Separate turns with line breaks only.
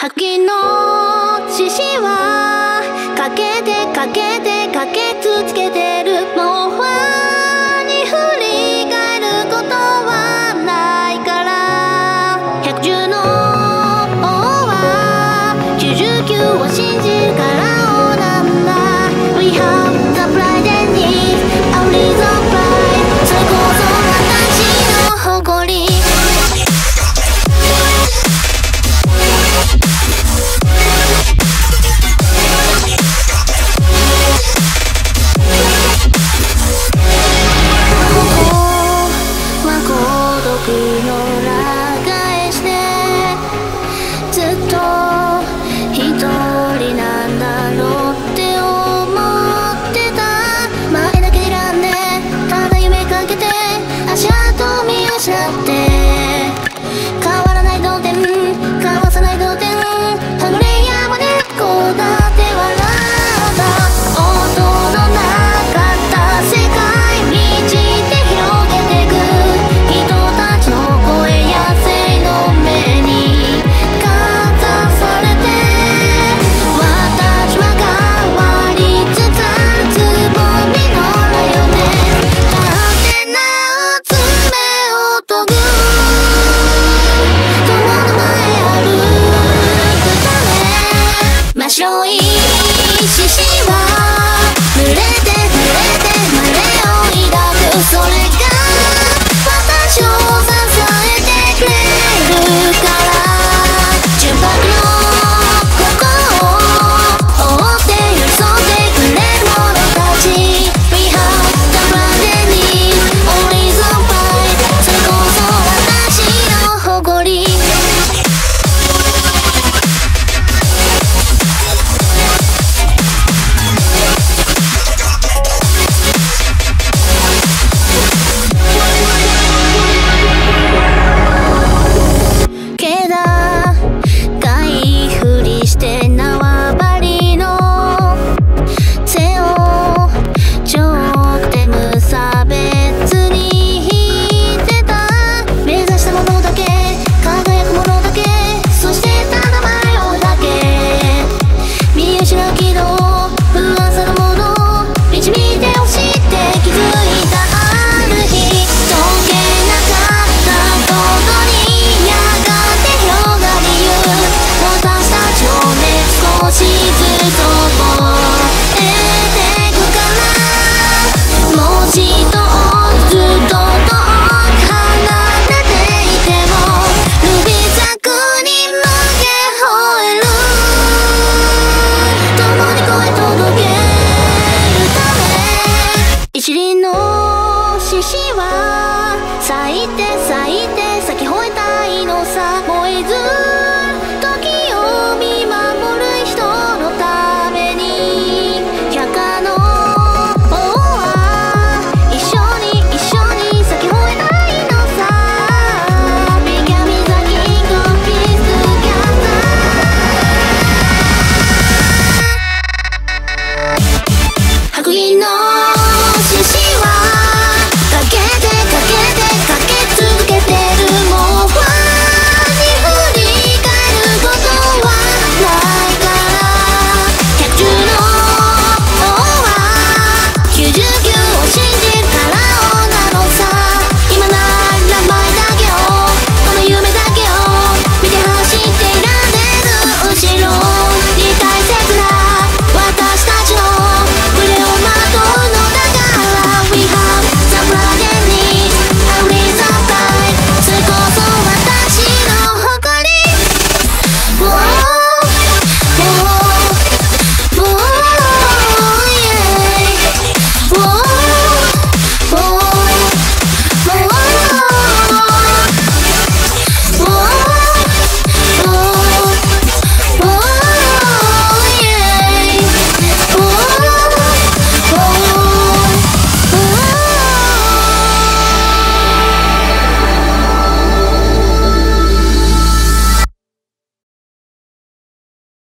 秋の獅子はかけてかけてかけ知りの